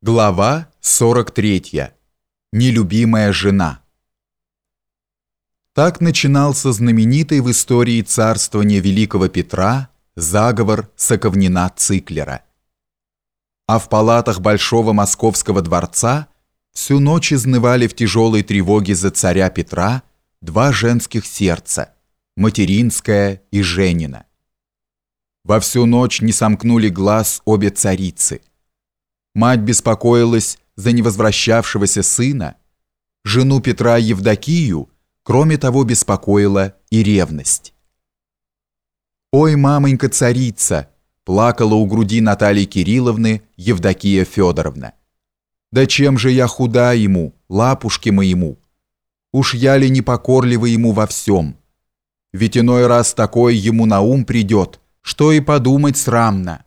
Глава 43. Нелюбимая жена. Так начинался знаменитый в истории царствования Великого Петра заговор Соковнина Циклера. А в палатах Большого Московского дворца всю ночь изнывали в тяжелой тревоге за царя Петра два женских сердца – материнское и Женина. Во всю ночь не сомкнули глаз обе царицы – Мать беспокоилась за невозвращавшегося сына. Жену Петра Евдокию, кроме того, беспокоила и ревность. «Ой, мамонька-царица!» плакала у груди Натальи Кирилловны Евдокия Федоровна. «Да чем же я худа ему, лапушке моему? Уж я ли не покорлива ему во всем? Ведь иной раз такое ему на ум придет, что и подумать срамно,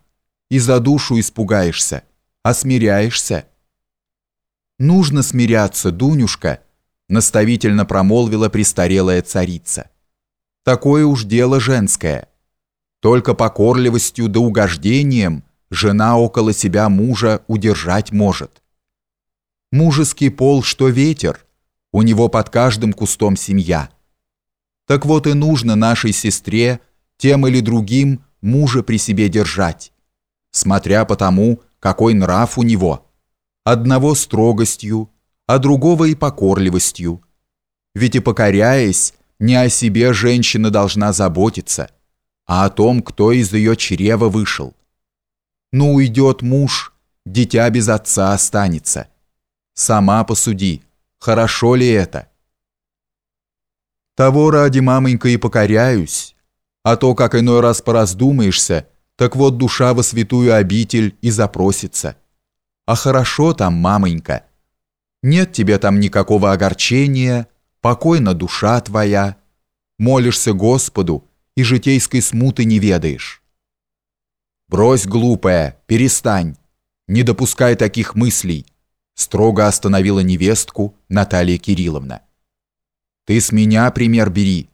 и за душу испугаешься» а смиряешься. Нужно смиряться, Дунюшка, наставительно промолвила престарелая царица. Такое уж дело женское. Только покорливостью да угождением жена около себя мужа удержать может. Мужеский пол, что ветер, у него под каждым кустом семья. Так вот и нужно нашей сестре тем или другим мужа при себе держать, смотря по тому, какой нрав у него. Одного строгостью, а другого и покорливостью. Ведь и покоряясь, не о себе женщина должна заботиться, а о том, кто из ее чрева вышел. Ну, уйдет муж, дитя без отца останется. Сама посуди, хорошо ли это? Того ради, мамонька, и покоряюсь, а то, как иной раз пораздумаешься, так вот душа во святую обитель и запросится. А хорошо там, мамонька. Нет тебе там никакого огорчения, покойна душа твоя. Молишься Господу и житейской смуты не ведаешь. Брось, глупая, перестань. Не допускай таких мыслей, строго остановила невестку Наталья Кирилловна. Ты с меня пример бери.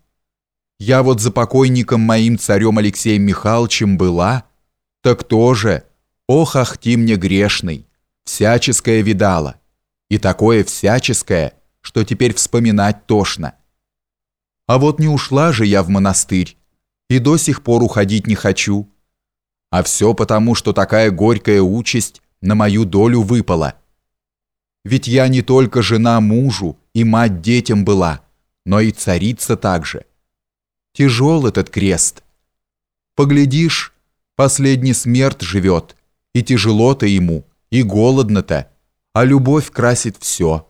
Я вот за покойником моим царем Алексеем Михайловичем была, так тоже, ох, ах ты мне грешный, всяческое видала, и такое всяческое, что теперь вспоминать тошно. А вот не ушла же я в монастырь, и до сих пор уходить не хочу. А все потому, что такая горькая участь на мою долю выпала. Ведь я не только жена мужу и мать детям была, но и царица также. Тяжел этот крест. Поглядишь, последний смерть живет, и тяжело-то ему, и голодно-то, а любовь красит все.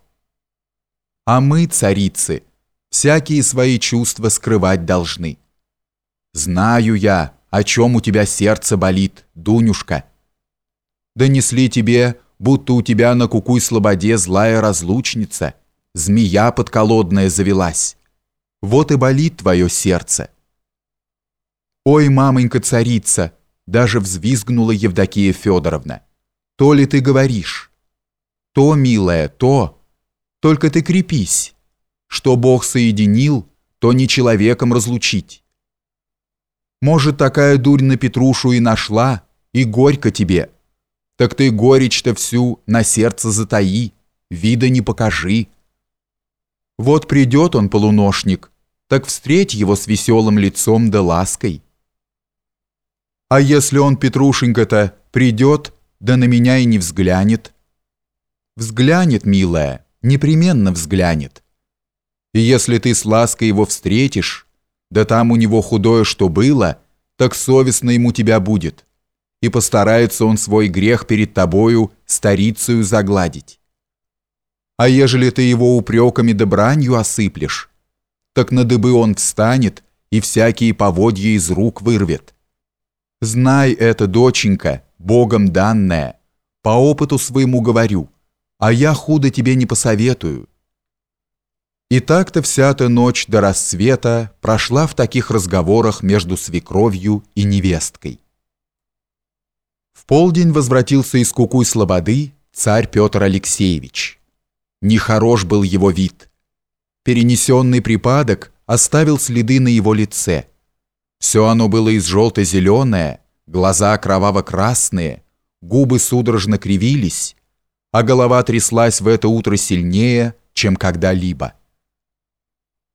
А мы, царицы, всякие свои чувства скрывать должны. Знаю я, о чем у тебя сердце болит, Дунюшка. Донесли тебе, будто у тебя на кукуй слободе злая разлучница, змея подколодная завелась. Вот и болит твое сердце. Ой, мамонька-царица, даже взвизгнула Евдокия Федоровна. То ли ты говоришь? То, милая, то. Только ты крепись. Что Бог соединил, то не человеком разлучить. Может, такая дурь на Петрушу и нашла, и горько тебе. Так ты горечь-то всю на сердце затаи, вида не покажи. Вот придет он, полуношник, так встреть его с веселым лицом да лаской. А если он, Петрушенька-то, придет, да на меня и не взглянет? Взглянет, милая, непременно взглянет. И если ты с лаской его встретишь, да там у него худое что было, так совестно ему тебя будет, и постарается он свой грех перед тобою старицею загладить. А ежели ты его упреками да бранью осыплешь, так на дыбы он встанет и всякие поводья из рук вырвет. Знай это, доченька, Богом данное, по опыту своему говорю, а я худо тебе не посоветую. И так-то вся эта ночь до рассвета прошла в таких разговорах между свекровью и невесткой. В полдень возвратился из Кукуй Слободы царь Петр Алексеевич. Нехорош был его вид. Перенесенный припадок оставил следы на его лице. Все оно было из желто-зеленое, глаза кроваво-красные, губы судорожно кривились, а голова тряслась в это утро сильнее, чем когда-либо.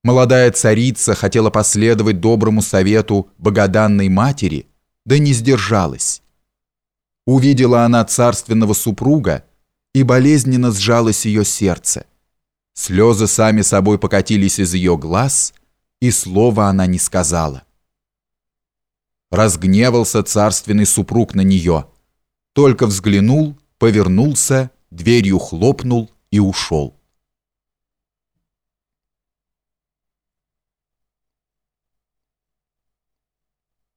Молодая царица хотела последовать доброму совету богоданной матери, да не сдержалась. Увидела она царственного супруга, и болезненно сжалось ее сердце. Слезы сами собой покатились из ее глаз, и слова она не сказала. Разгневался царственный супруг на нее. Только взглянул, повернулся, дверью хлопнул и ушел.